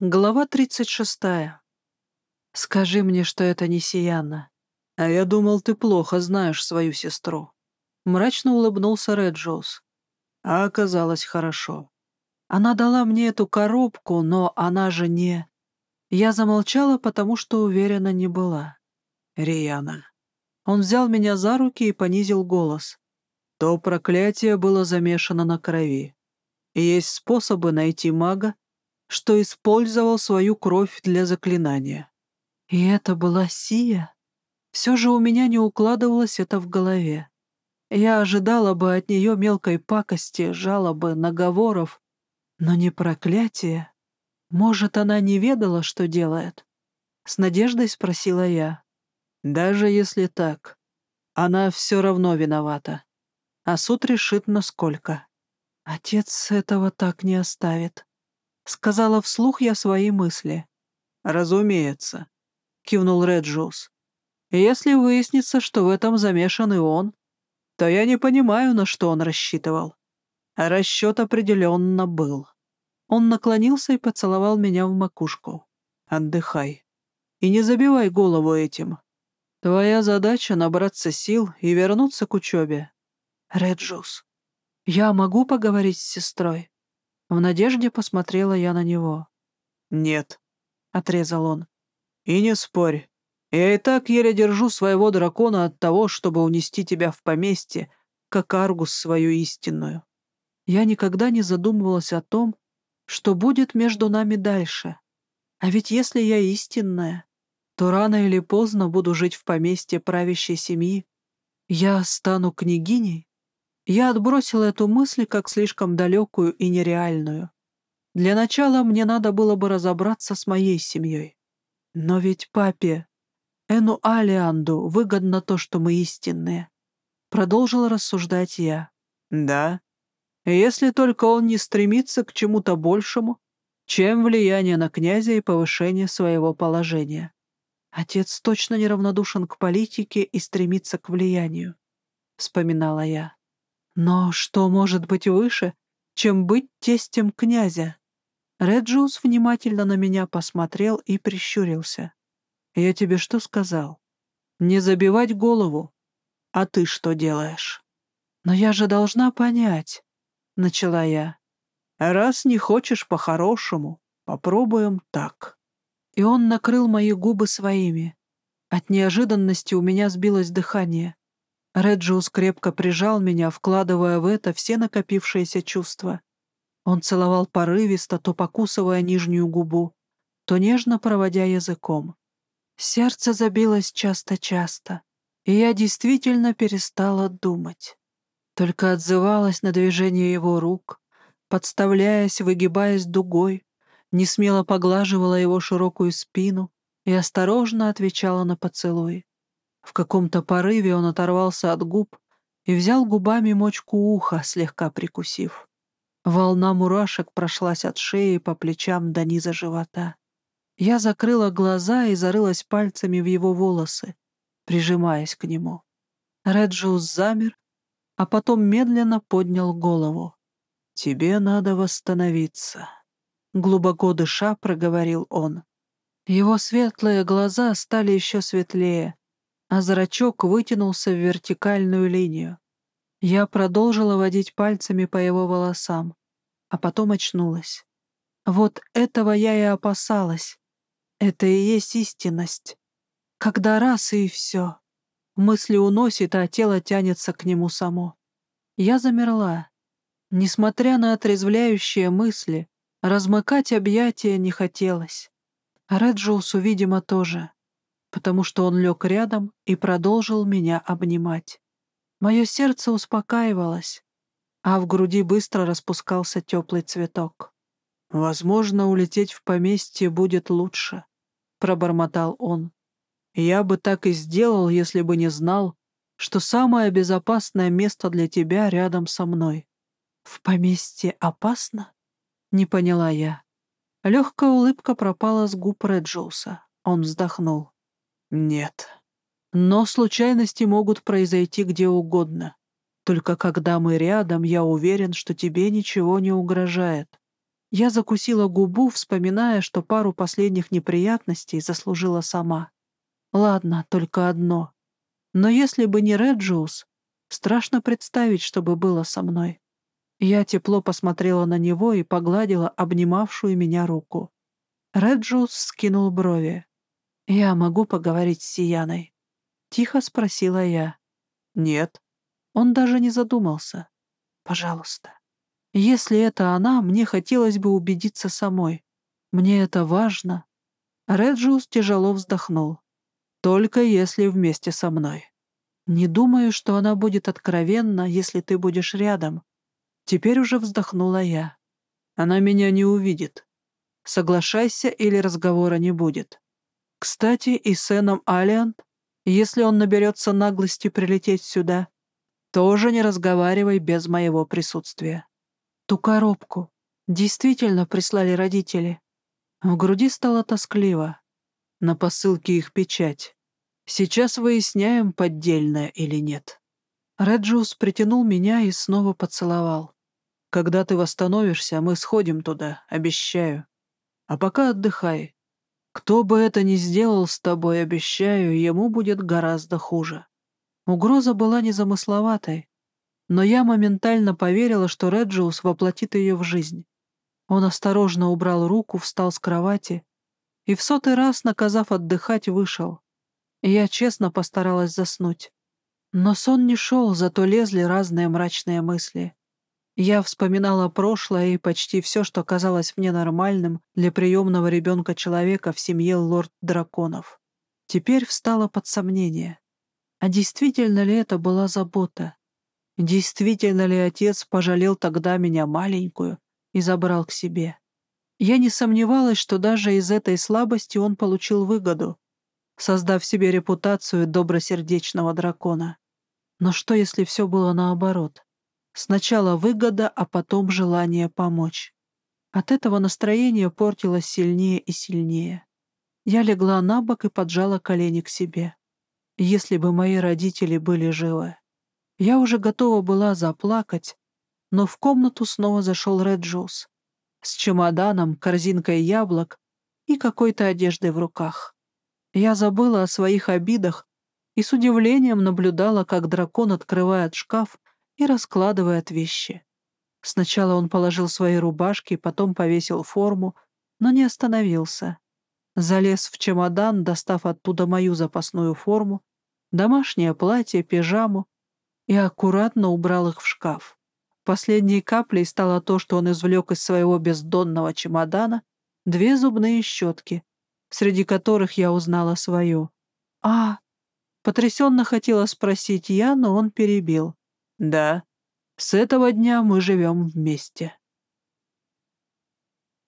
Глава 36. «Скажи мне, что это не Сияна. А я думал, ты плохо знаешь свою сестру». Мрачно улыбнулся Реджоус. А оказалось хорошо. Она дала мне эту коробку, но она же не... Я замолчала, потому что уверена не была. Рияна. Он взял меня за руки и понизил голос. То проклятие было замешано на крови. Есть способы найти мага, что использовал свою кровь для заклинания. И это была Сия? Все же у меня не укладывалось это в голове. Я ожидала бы от нее мелкой пакости, жалобы, наговоров, но не проклятие. Может, она не ведала, что делает? С надеждой спросила я. Даже если так, она все равно виновата. А суд решит, насколько. Отец этого так не оставит. Сказала вслух я свои мысли. «Разумеется», — кивнул Реджус. «Если выяснится, что в этом замешан и он, то я не понимаю, на что он рассчитывал. расчет определенно был». Он наклонился и поцеловал меня в макушку. «Отдыхай. И не забивай голову этим. Твоя задача — набраться сил и вернуться к учебе». «Реджус, я могу поговорить с сестрой?» В надежде посмотрела я на него. «Нет», — отрезал он. «И не спорь. Я и так еле держу своего дракона от того, чтобы унести тебя в поместье, как Аргус свою истинную. Я никогда не задумывалась о том, что будет между нами дальше. А ведь если я истинная, то рано или поздно буду жить в поместье правящей семьи. Я стану княгиней, я отбросила эту мысль как слишком далекую и нереальную. Для начала мне надо было бы разобраться с моей семьей. Но ведь папе, Эну Алианду, выгодно то, что мы истинные. Продолжила рассуждать я. Да. Если только он не стремится к чему-то большему, чем влияние на князя и повышение своего положения. Отец точно неравнодушен к политике и стремится к влиянию, — вспоминала я. Но что может быть выше, чем быть тестем князя? Реджиус внимательно на меня посмотрел и прищурился. «Я тебе что сказал? Не забивать голову. А ты что делаешь?» «Но я же должна понять», — начала я. «Раз не хочешь по-хорошему, попробуем так». И он накрыл мои губы своими. От неожиданности у меня сбилось дыхание. Реджиус крепко прижал меня, вкладывая в это все накопившиеся чувства. Он целовал порывисто, то покусывая нижнюю губу, то нежно проводя языком. Сердце забилось часто-часто, и я действительно перестала думать. Только отзывалась на движение его рук, подставляясь, выгибаясь дугой, не смело поглаживала его широкую спину и осторожно отвечала на поцелуй. В каком-то порыве он оторвался от губ и взял губами мочку уха, слегка прикусив. Волна мурашек прошлась от шеи по плечам до низа живота. Я закрыла глаза и зарылась пальцами в его волосы, прижимаясь к нему. Реджиус замер, а потом медленно поднял голову. «Тебе надо восстановиться», — глубоко дыша проговорил он. Его светлые глаза стали еще светлее, а зрачок вытянулся в вертикальную линию. Я продолжила водить пальцами по его волосам, а потом очнулась. Вот этого я и опасалась. Это и есть истинность. Когда раз и все. Мысли уносит, а тело тянется к нему само. Я замерла. Несмотря на отрезвляющие мысли, размыкать объятия не хотелось. Реджиусу, видимо, тоже потому что он лег рядом и продолжил меня обнимать. Мое сердце успокаивалось, а в груди быстро распускался теплый цветок. «Возможно, улететь в поместье будет лучше», — пробормотал он. «Я бы так и сделал, если бы не знал, что самое безопасное место для тебя рядом со мной». «В поместье опасно?» — не поняла я. Легкая улыбка пропала с губ Реджоуса. Он вздохнул. Нет. Но случайности могут произойти где угодно. Только когда мы рядом, я уверен, что тебе ничего не угрожает. Я закусила губу, вспоминая, что пару последних неприятностей заслужила сама. Ладно, только одно. Но если бы не Реджиус, страшно представить, что бы было со мной. Я тепло посмотрела на него и погладила обнимавшую меня руку. Реджиус скинул брови. «Я могу поговорить с Сияной?» Тихо спросила я. «Нет». Он даже не задумался. «Пожалуйста». Если это она, мне хотелось бы убедиться самой. Мне это важно. Реджиус тяжело вздохнул. Только если вместе со мной. Не думаю, что она будет откровенна, если ты будешь рядом. Теперь уже вздохнула я. Она меня не увидит. Соглашайся, или разговора не будет. Кстати, и с Эном Алиант, если он наберется наглости прилететь сюда, тоже не разговаривай без моего присутствия. Ту коробку действительно прислали родители. В груди стало тоскливо. На посылке их печать. Сейчас выясняем, поддельная или нет. Реджиус притянул меня и снова поцеловал. «Когда ты восстановишься, мы сходим туда, обещаю. А пока отдыхай. Кто бы это ни сделал с тобой, обещаю, ему будет гораздо хуже». Угроза была незамысловатой, но я моментально поверила, что Реджиус воплотит ее в жизнь. Он осторожно убрал руку, встал с кровати и в сотый раз, наказав отдыхать, вышел. Я честно постаралась заснуть. Но сон не шел, зато лезли разные мрачные мысли. Я вспоминала прошлое и почти все, что казалось мне нормальным для приемного ребенка человека в семье лорд-драконов. Теперь встало под сомнение. А действительно ли это была забота? Действительно ли отец пожалел тогда меня маленькую и забрал к себе? Я не сомневалась, что даже из этой слабости он получил выгоду, создав себе репутацию добросердечного дракона. Но что, если все было наоборот? Сначала выгода, а потом желание помочь. От этого настроение портилось сильнее и сильнее. Я легла на бок и поджала колени к себе. Если бы мои родители были живы. Я уже готова была заплакать, но в комнату снова зашел Реджус с чемоданом, корзинкой яблок и какой-то одеждой в руках. Я забыла о своих обидах и с удивлением наблюдала, как дракон открывает шкаф и раскладывает вещи. Сначала он положил свои рубашки, потом повесил форму, но не остановился. Залез в чемодан, достав оттуда мою запасную форму, домашнее платье, пижаму и аккуратно убрал их в шкаф. Последней каплей стало то, что он извлек из своего бездонного чемодана две зубные щетки, среди которых я узнала свою. «А...» — потрясенно хотела спросить я, но он перебил. «Да, с этого дня мы живем вместе».